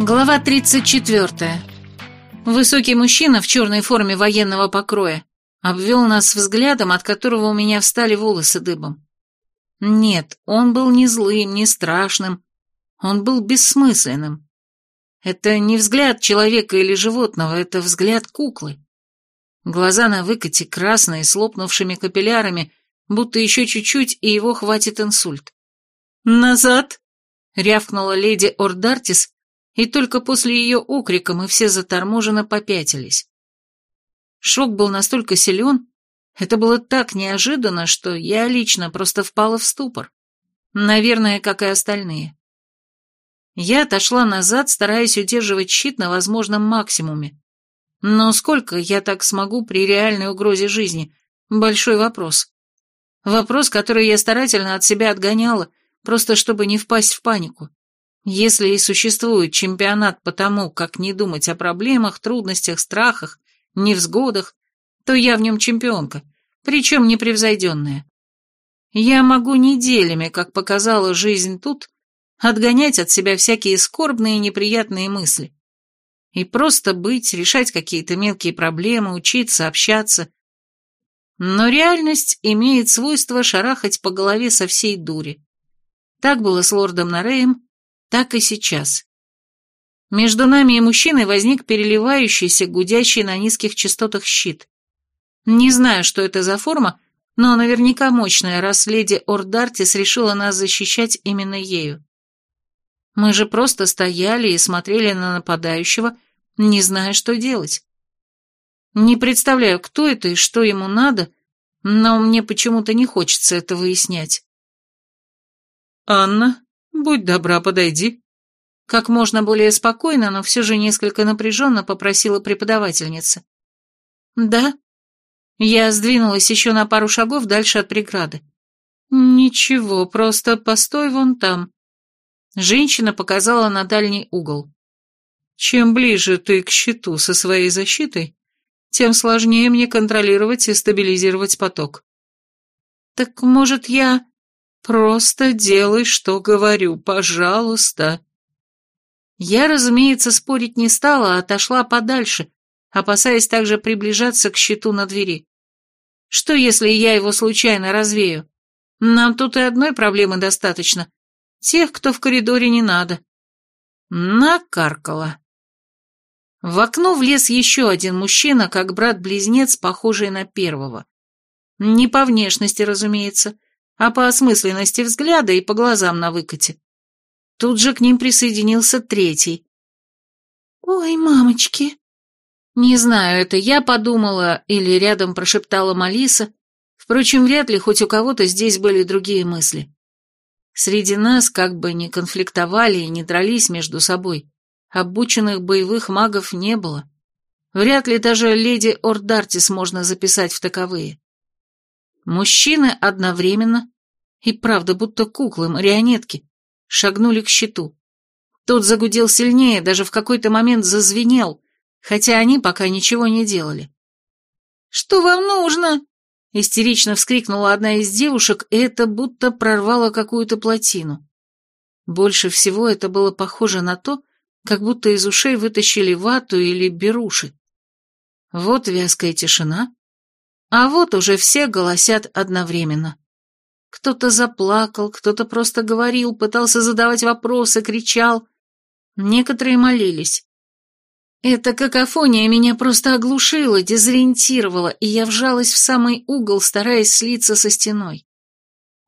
Глава 34. Высокий мужчина в черной форме военного покроя обвел нас взглядом, от которого у меня встали волосы дыбом. Нет, он был не злым, не страшным, он был бессмысленным. Это не взгляд человека или животного, это взгляд куклы. Глаза на выкате красные, с лопнувшими капиллярами, будто еще чуть-чуть, и его хватит инсульт. «Назад!» — рявкнула леди Ордартис, и только после ее окрика мы все заторможенно попятились. Шок был настолько силен, это было так неожиданно, что я лично просто впала в ступор. Наверное, как и остальные. Я отошла назад, стараясь удерживать щит на возможном максимуме. Но сколько я так смогу при реальной угрозе жизни? Большой вопрос. Вопрос, который я старательно от себя отгоняла, просто чтобы не впасть в панику. Если и существует чемпионат по тому, как не думать о проблемах, трудностях, страхах, невзгодах, то я в нем чемпионка, причем непревзойденная. Я могу неделями, как показала жизнь тут, отгонять от себя всякие скорбные и неприятные мысли. И просто быть, решать какие-то мелкие проблемы, учиться, общаться. Но реальность имеет свойство шарахать по голове со всей дури. Так было с лордом Нареем, так и сейчас. Между нами и мужчиной возник переливающийся, гудящий на низких частотах щит. Не знаю, что это за форма, но наверняка мощная, раз леди Ордартис решила нас защищать именно ею. Мы же просто стояли и смотрели на нападающего, не зная, что делать. Не представляю, кто это и что ему надо, но мне почему-то не хочется это выяснять. «Анна?» «Будь добра, подойди». Как можно более спокойно, но все же несколько напряженно попросила преподавательница. «Да?» Я сдвинулась еще на пару шагов дальше от преграды. «Ничего, просто постой вон там». Женщина показала на дальний угол. «Чем ближе ты к щиту со своей защитой, тем сложнее мне контролировать и стабилизировать поток». «Так, может, я...» «Просто делай, что говорю, пожалуйста». Я, разумеется, спорить не стала, а отошла подальше, опасаясь также приближаться к щиту на двери. Что, если я его случайно развею? Нам тут и одной проблемы достаточно. Тех, кто в коридоре, не надо. Накаркала. В окно влез еще один мужчина, как брат-близнец, похожий на первого. Не по внешности, разумеется, а по осмысленности взгляда и по глазам на выкате. Тут же к ним присоединился третий. «Ой, мамочки!» Не знаю, это я подумала или рядом прошептала Малиса, впрочем, вряд ли хоть у кого-то здесь были другие мысли. Среди нас как бы не конфликтовали и не дрались между собой, обученных боевых магов не было. Вряд ли даже леди Ордартис можно записать в таковые. Мужчины одновременно, и правда, будто куклы, марионетки, шагнули к щиту. Тот загудел сильнее, даже в какой-то момент зазвенел, хотя они пока ничего не делали. «Что вам нужно?» — истерично вскрикнула одна из девушек, и это будто прорвало какую-то плотину. Больше всего это было похоже на то, как будто из ушей вытащили вату или беруши. Вот вязкая тишина, а вот уже все голосят одновременно. Кто-то заплакал, кто-то просто говорил, пытался задавать вопросы, кричал. Некоторые молились. Эта какофония меня просто оглушила, дезориентировала, и я вжалась в самый угол, стараясь слиться со стеной.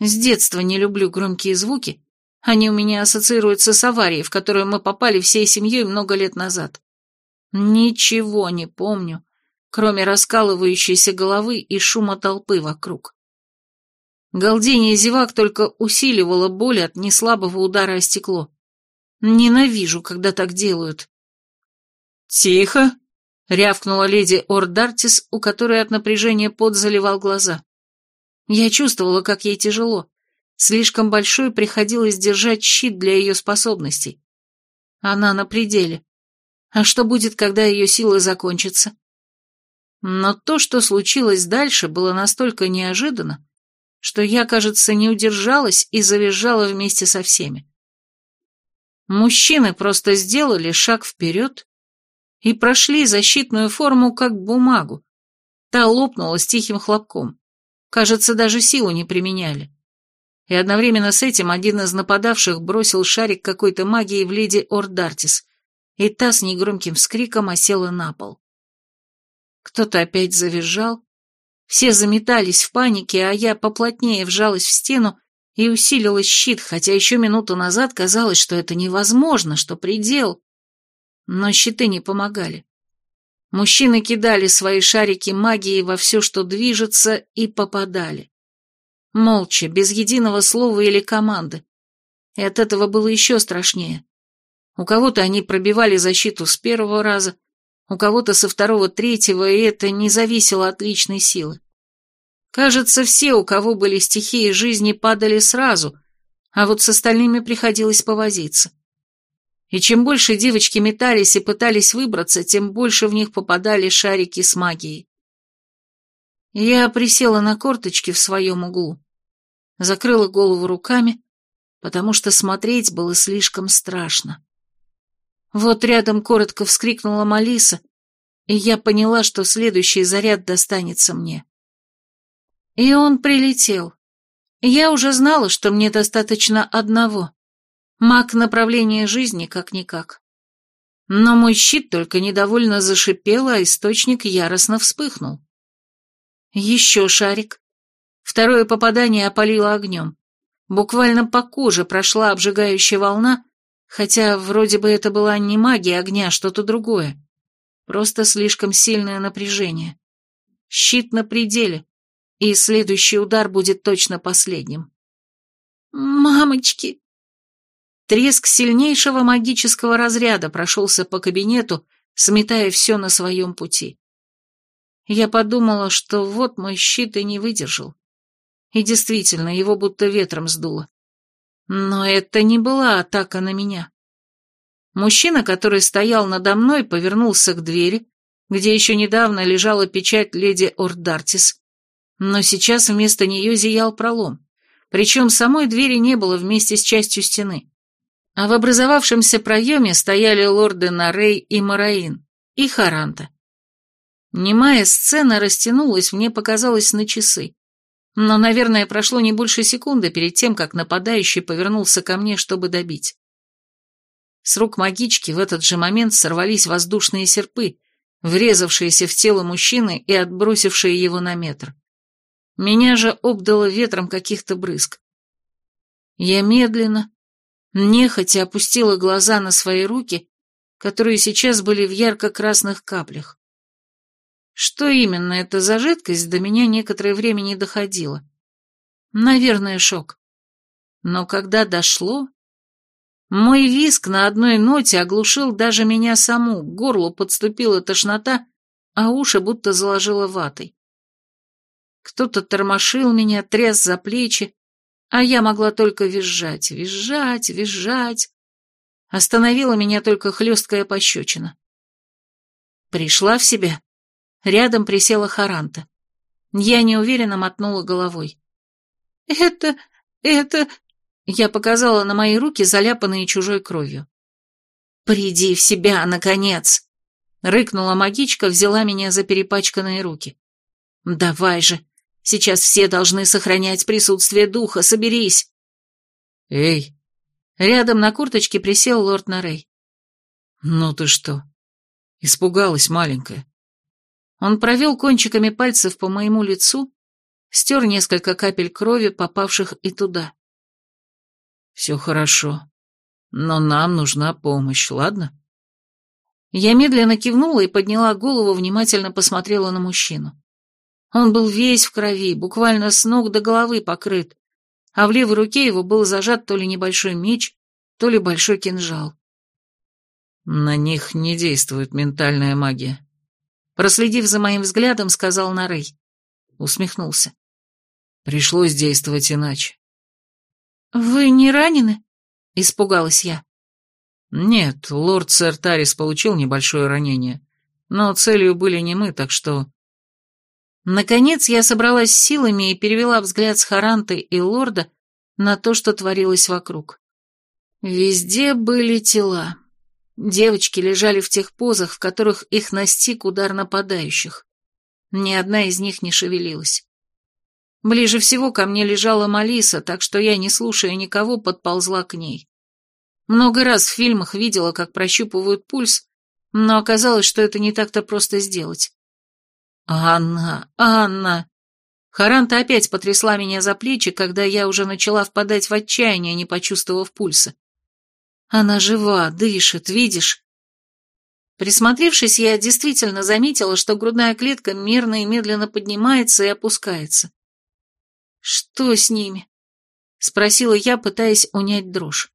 С детства не люблю громкие звуки, они у меня ассоциируются с аварией, в которую мы попали всей семьей много лет назад. Ничего не помню, кроме раскалывающейся головы и шума толпы вокруг. Галдение зевак только усиливало боль от неслабого удара о стекло. Ненавижу, когда так делают. «Тихо!» — рявкнула леди Ордартис, у которой от напряжения пот заливал глаза. Я чувствовала, как ей тяжело. Слишком большой приходилось держать щит для ее способностей. Она на пределе. А что будет, когда ее силы закончатся? Но то, что случилось дальше, было настолько неожиданно, что я, кажется, не удержалась и завизжала вместе со всеми. Мужчины просто сделали шаг вперед и прошли защитную форму как бумагу. Та лопнула с тихим хлопком. Кажется, даже силу не применяли. И одновременно с этим один из нападавших бросил шарик какой-то магии в леди Ордартис, и та с негромким вскриком осела на пол. Кто-то опять завизжал, все заметались в панике, а я поплотнее вжалась в стену и усилила щит, хотя еще минуту назад казалось, что это невозможно, что предел. Но щиты не помогали. Мужчины кидали свои шарики магии во все, что движется, и попадали. Молча, без единого слова или команды. И от этого было еще страшнее. У кого-то они пробивали защиту с первого раза, у кого-то со второго-третьего, и это не зависело от личной силы. Кажется, все, у кого были стихии жизни, падали сразу, а вот с остальными приходилось повозиться. И чем больше девочки метались и пытались выбраться, тем больше в них попадали шарики с магией. Я присела на корточки в своем углу, закрыла голову руками, потому что смотреть было слишком страшно. Вот рядом коротко вскрикнула Малиса, и я поняла, что следующий заряд достанется мне. И он прилетел. Я уже знала, что мне достаточно одного. Маг направления жизни как-никак. Но мой щит только недовольно зашипел, а источник яростно вспыхнул. Еще шарик. Второе попадание опалило огнем. Буквально по коже прошла обжигающая волна, Хотя вроде бы это была не магия огня, а что-то другое. Просто слишком сильное напряжение. Щит на пределе, и следующий удар будет точно последним. «Мамочки!» Треск сильнейшего магического разряда прошелся по кабинету, сметая все на своем пути. Я подумала, что вот мой щит и не выдержал. И действительно, его будто ветром сдуло. Но это не была атака на меня. Мужчина, который стоял надо мной, повернулся к двери, где еще недавно лежала печать леди Ордартис, но сейчас вместо нее зиял пролом, причем самой двери не было вместе с частью стены. А в образовавшемся проеме стояли лорды Нарей и Мараин, и Харанта. Немая сцена растянулась, мне показалось, на часы. Но, наверное, прошло не больше секунды перед тем, как нападающий повернулся ко мне, чтобы добить. С рук магички в этот же момент сорвались воздушные серпы, врезавшиеся в тело мужчины и отбросившие его на метр. Меня же обдало ветром каких-то брызг. Я медленно, нехотя опустила глаза на свои руки, которые сейчас были в ярко-красных каплях. Что именно это за жидкость, до меня некоторое время не доходило. Наверное, шок. Но когда дошло... Мой виск на одной ноте оглушил даже меня саму, к горлу подступила тошнота, а уши будто заложило ватой. Кто-то тормошил меня, тряс за плечи, а я могла только визжать, визжать, визжать. Остановила меня только хлесткая пощечина. Пришла в себя. Рядом присела Харанта. Я неуверенно мотнула головой. «Это... это...» Я показала на мои руки, заляпанные чужой кровью. «Приди в себя, наконец!» Рыкнула магичка, взяла меня за перепачканные руки. «Давай же! Сейчас все должны сохранять присутствие духа, соберись!» «Эй!» Рядом на курточке присел лорд Нарей. «Ну ты что? Испугалась маленькая?» Он провел кончиками пальцев по моему лицу, стер несколько капель крови, попавших и туда. «Все хорошо, но нам нужна помощь, ладно?» Я медленно кивнула и подняла голову, внимательно посмотрела на мужчину. Он был весь в крови, буквально с ног до головы покрыт, а в левой руке его был зажат то ли небольшой меч, то ли большой кинжал. На них не действует ментальная магия. Проследив за моим взглядом, сказал Нарей. Усмехнулся. Пришлось действовать иначе. «Вы не ранены?» — испугалась я. «Нет, лорд сэр Тарис получил небольшое ранение, но целью были не мы, так что...» Наконец я собралась силами и перевела взгляд с Харанты и лорда на то, что творилось вокруг. Везде были тела. Девочки лежали в тех позах, в которых их настиг удар нападающих. Ни одна из них не шевелилась. Ближе всего ко мне лежала Малиса, так что я, не слушая никого, подползла к ней. Много раз в фильмах видела, как прощупывают пульс, но оказалось, что это не так-то просто сделать. «Анна, Анна!» Харанта опять потрясла меня за плечи, когда я уже начала впадать в отчаяние, не почувствовав пульса. «Она жива, дышит, видишь?» Присмотревшись, я действительно заметила, что грудная клетка мерно и медленно поднимается и опускается. «Что с ними?» — спросила я, пытаясь унять дрожь.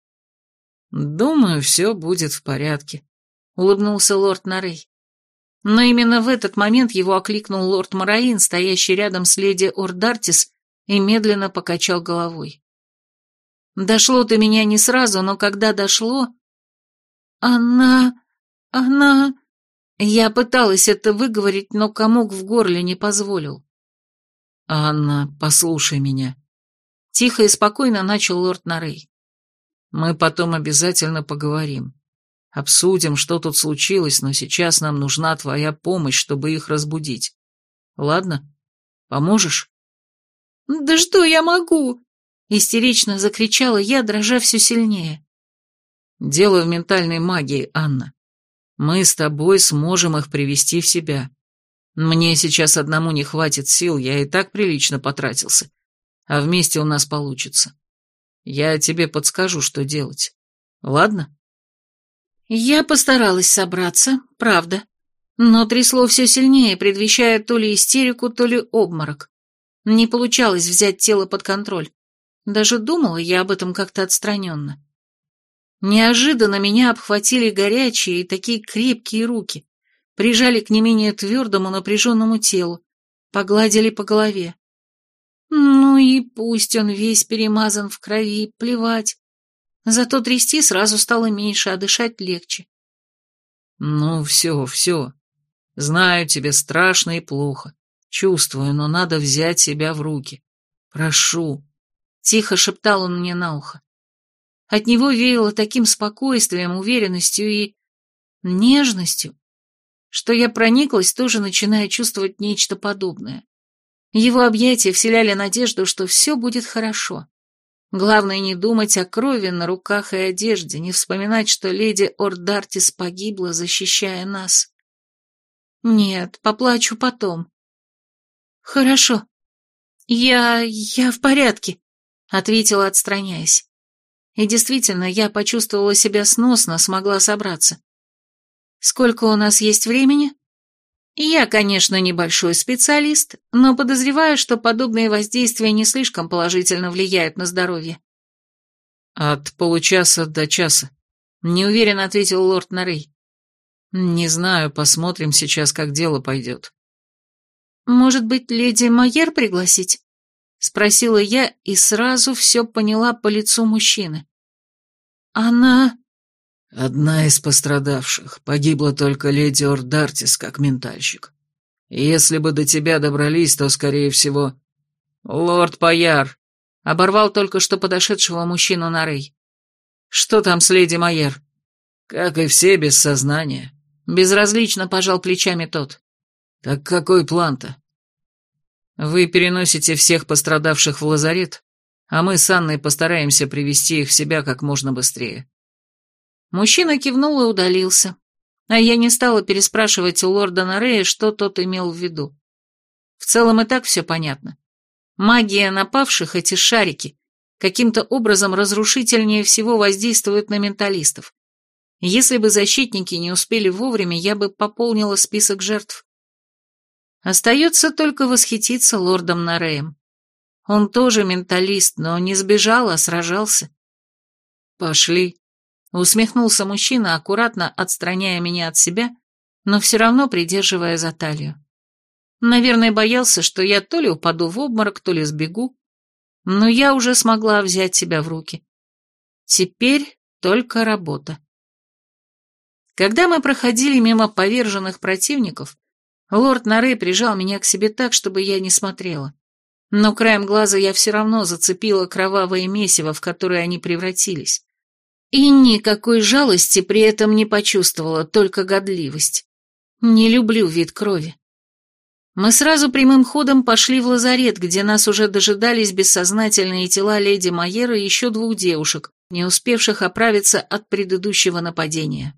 «Думаю, все будет в порядке», — улыбнулся лорд Нарей. Но именно в этот момент его окликнул лорд Мараин, стоящий рядом с леди Ордартис, и медленно покачал головой. Дошло до меня не сразу, но когда дошло... Она... она... Я пыталась это выговорить, но комок в горле не позволил. «Анна, послушай меня», — тихо и спокойно начал лорд Нарей. «Мы потом обязательно поговорим. Обсудим, что тут случилось, но сейчас нам нужна твоя помощь, чтобы их разбудить. Ладно? Поможешь?» «Да что я могу?» — истерично закричала я, дрожа все сильнее. «Дело в ментальной магии, Анна. Мы с тобой сможем их привести в себя. Мне сейчас одному не хватит сил, я и так прилично потратился. А вместе у нас получится. Я тебе подскажу, что делать. Ладно? Я постаралась собраться, правда. Но трясло все сильнее, предвещая то ли истерику, то ли обморок. Не получалось взять тело под контроль. Даже думала я об этом как-то отстраненно. Неожиданно меня обхватили горячие и такие крепкие руки прижали к не менее твердому напряженному телу, погладили по голове. Ну и пусть он весь перемазан в крови, плевать. Зато трясти сразу стало меньше, а дышать легче. Ну, все, все. Знаю, тебе страшно и плохо. Чувствую, но надо взять себя в руки. Прошу. Тихо шептал он мне на ухо. От него веяло таким спокойствием, уверенностью и нежностью, что я прониклась, тоже начиная чувствовать нечто подобное. Его объятия вселяли надежду, что все будет хорошо. Главное не думать о крови на руках и одежде, не вспоминать, что леди Ордартис погибла, защищая нас. Нет, поплачу потом. Хорошо. Я... я в порядке, ответила, отстраняясь. И действительно, я почувствовала себя сносно, смогла собраться. Сколько у нас есть времени? Я, конечно, небольшой специалист, но подозреваю, что подобные воздействия не слишком положительно влияют на здоровье. От получаса до часа, неуверенно ответил лорд Нарей. Не знаю, посмотрим сейчас, как дело пойдет. Может быть, леди Майер пригласить? Спросила я и сразу все поняла по лицу мужчины. Она... Одна из пострадавших. Погибла только леди Ордартис, как ментальщик. Если бы до тебя добрались, то, скорее всего... Лорд Паяр оборвал только что подошедшего мужчину на рей. Что там с леди Майер? Как и все, без сознания. Безразлично пожал плечами тот. Так какой план-то? Вы переносите всех пострадавших в лазарет, а мы с Анной постараемся привести их в себя как можно быстрее. Мужчина кивнул и удалился, а я не стала переспрашивать у лорда Нарея, что тот имел в виду. В целом и так все понятно. Магия напавших, эти шарики, каким-то образом разрушительнее всего воздействуют на менталистов. Если бы защитники не успели вовремя, я бы пополнила список жертв. Остается только восхититься лордом Нареем. Он тоже менталист, но не сбежал, а сражался. «Пошли», Усмехнулся мужчина, аккуратно отстраняя меня от себя, но все равно придерживая за талию. Наверное, боялся, что я то ли упаду в обморок, то ли сбегу, но я уже смогла взять себя в руки. Теперь только работа. Когда мы проходили мимо поверженных противников, лорд Нарей прижал меня к себе так, чтобы я не смотрела. Но краем глаза я все равно зацепила кровавое месиво, в которое они превратились И никакой жалости при этом не почувствовала, только годливость. Не люблю вид крови. Мы сразу прямым ходом пошли в лазарет, где нас уже дожидались бессознательные тела леди Майера и еще двух девушек, не успевших оправиться от предыдущего нападения.